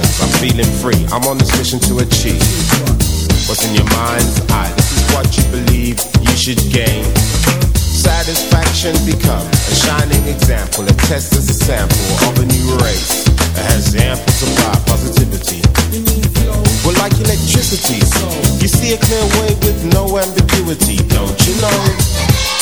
I'm feeling free. I'm on this mission to achieve. What's in your mind's eye? This is what you believe you should gain. Satisfaction become a shining example, a test as a sample of a new race that has ample supply positivity. Well, like electricity, you see a clear way with no ambiguity, don't you know?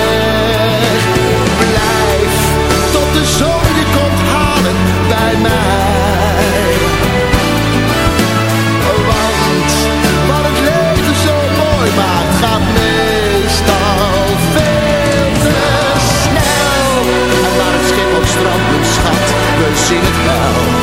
sing it now.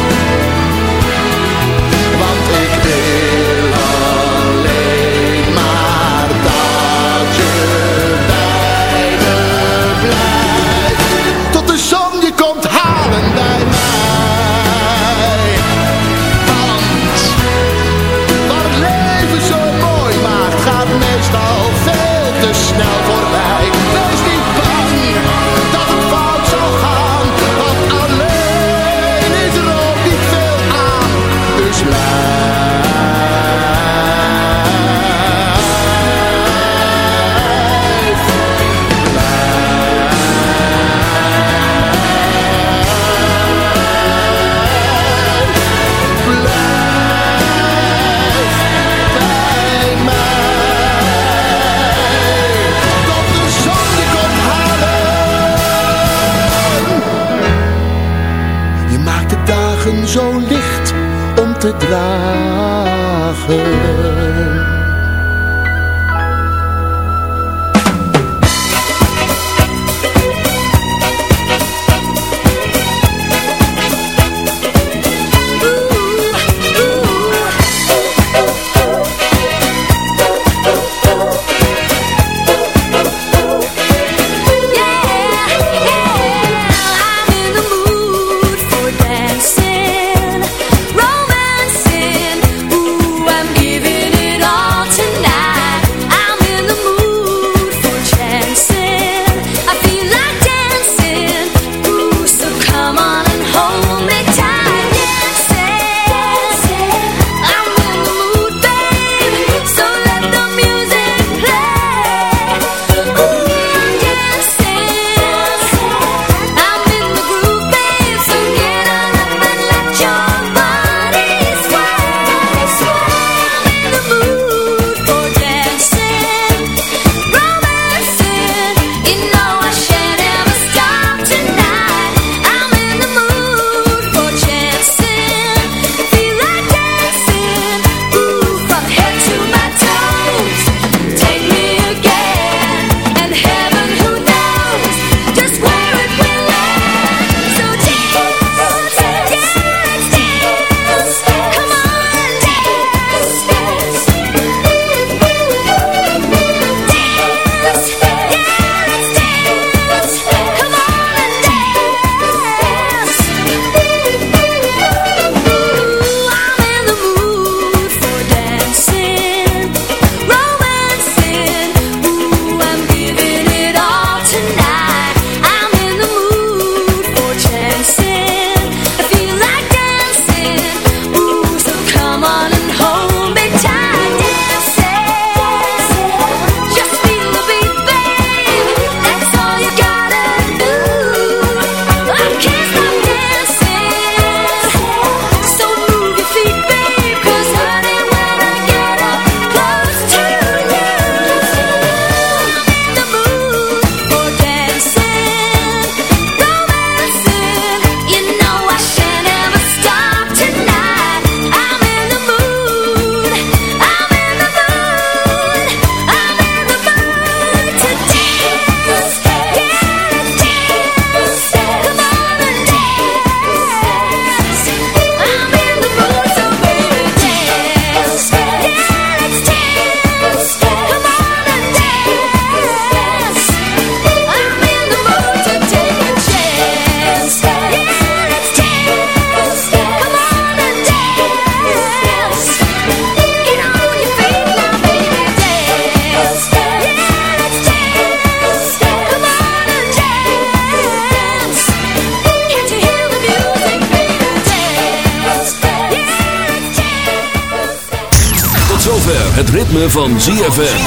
Van ZFM.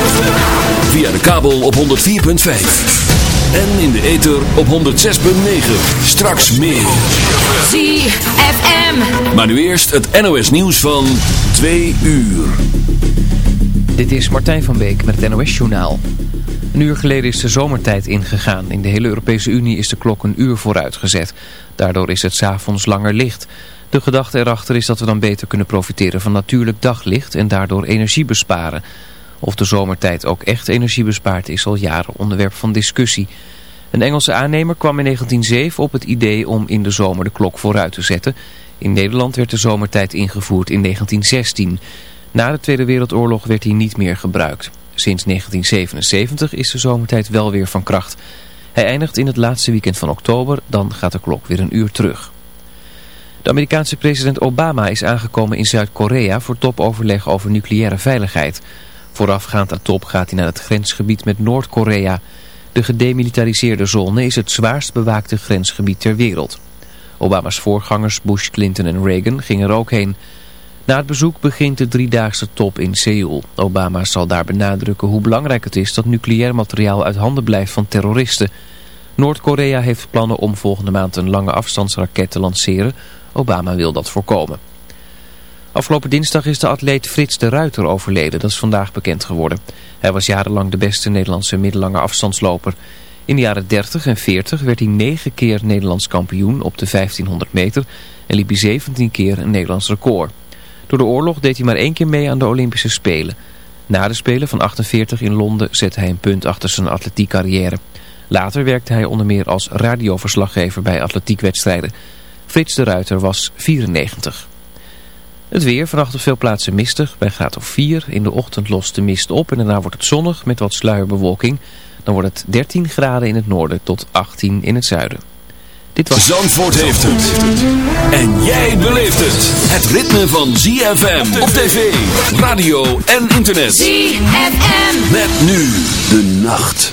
Via de kabel op 104.5. En in de ether op 106.9. Straks meer. ZFM. Maar nu eerst het NOS nieuws van 2 uur. Dit is Martijn van Beek met het NOS journaal. Een uur geleden is de zomertijd ingegaan. In de hele Europese Unie is de klok een uur vooruit gezet. Daardoor is het s'avonds langer licht. De gedachte erachter is dat we dan beter kunnen profiteren van natuurlijk daglicht en daardoor energie besparen. Of de zomertijd ook echt energie bespaart is al jaren onderwerp van discussie. Een Engelse aannemer kwam in 1907 op het idee om in de zomer de klok vooruit te zetten. In Nederland werd de zomertijd ingevoerd in 1916. Na de Tweede Wereldoorlog werd hij niet meer gebruikt. Sinds 1977 is de zomertijd wel weer van kracht. Hij eindigt in het laatste weekend van oktober, dan gaat de klok weer een uur terug. De Amerikaanse president Obama is aangekomen in Zuid-Korea voor topoverleg over nucleaire veiligheid. Voorafgaand aan top gaat hij naar het grensgebied met Noord-Korea. De gedemilitariseerde zone is het zwaarst bewaakte grensgebied ter wereld. Obama's voorgangers Bush, Clinton en Reagan gingen er ook heen. Na het bezoek begint de driedaagse top in Seoul. Obama zal daar benadrukken hoe belangrijk het is dat nucleair materiaal uit handen blijft van terroristen. Noord-Korea heeft plannen om volgende maand een lange afstandsraket te lanceren Obama wil dat voorkomen. Afgelopen dinsdag is de atleet Frits de Ruiter overleden. Dat is vandaag bekend geworden. Hij was jarenlang de beste Nederlandse middellange afstandsloper. In de jaren 30 en 40 werd hij 9 keer Nederlands kampioen op de 1500 meter en liep hij 17 keer een Nederlands record. Door de oorlog deed hij maar één keer mee aan de Olympische Spelen. Na de Spelen van 48 in Londen zette hij een punt achter zijn atletiekcarrière. Later werkte hij onder meer als radioverslaggever bij atletiekwedstrijden. Frits de Ruiter was 94. Het weer, vannacht op veel plaatsen mistig, bij graad of 4. In de ochtend lost de mist op en daarna wordt het zonnig met wat sluierbewolking. Dan wordt het 13 graden in het noorden tot 18 in het zuiden. Dit was... Zandvoort heeft het. En jij beleeft het. Het ritme van ZFM op tv, radio en internet. ZFM. Met nu de nacht.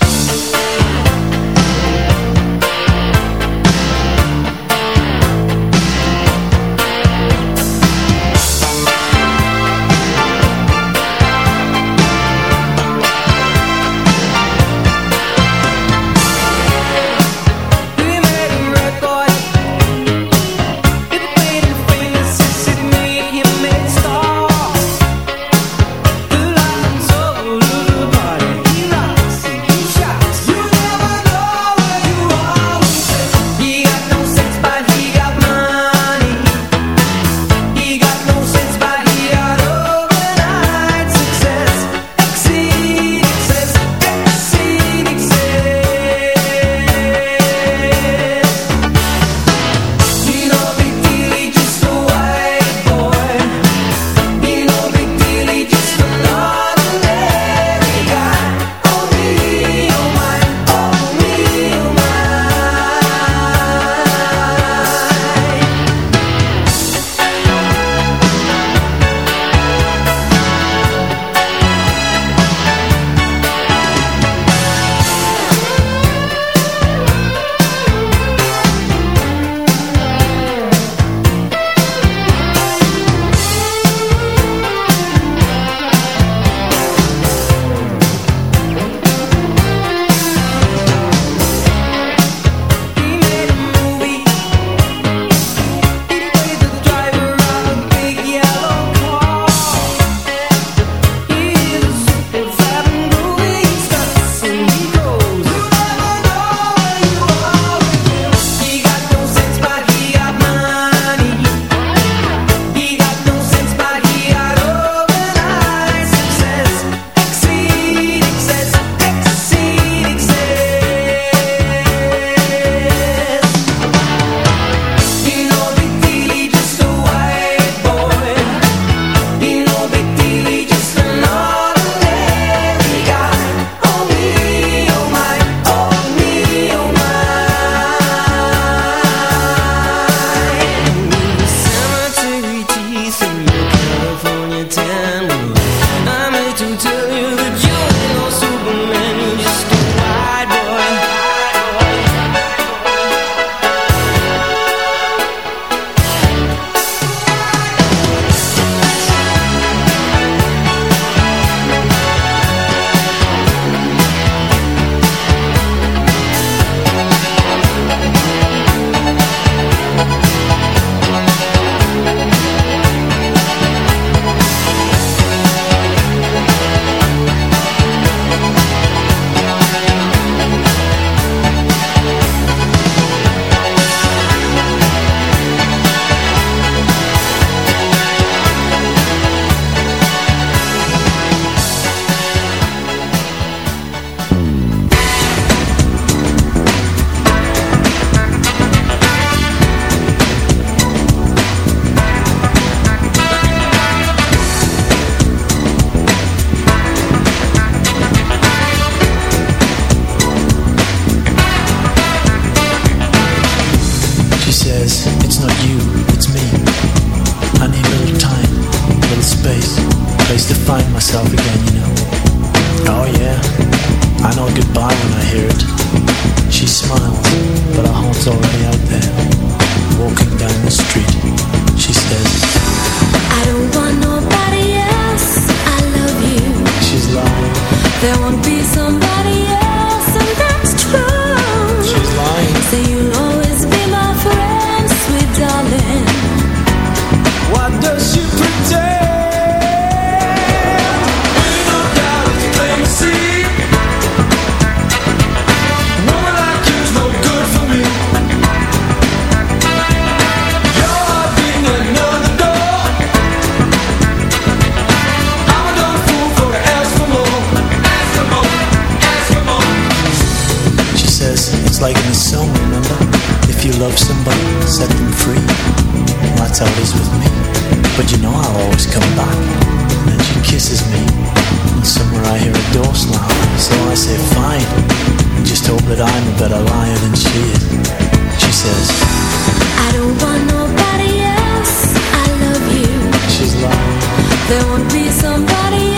Somebody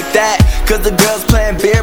like that. Cause the girls playing beer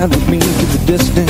With me to the distant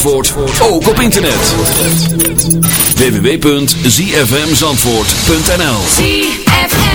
Zandvoort, ook op internet. www.zfmzandvoort.nl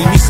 See me, son.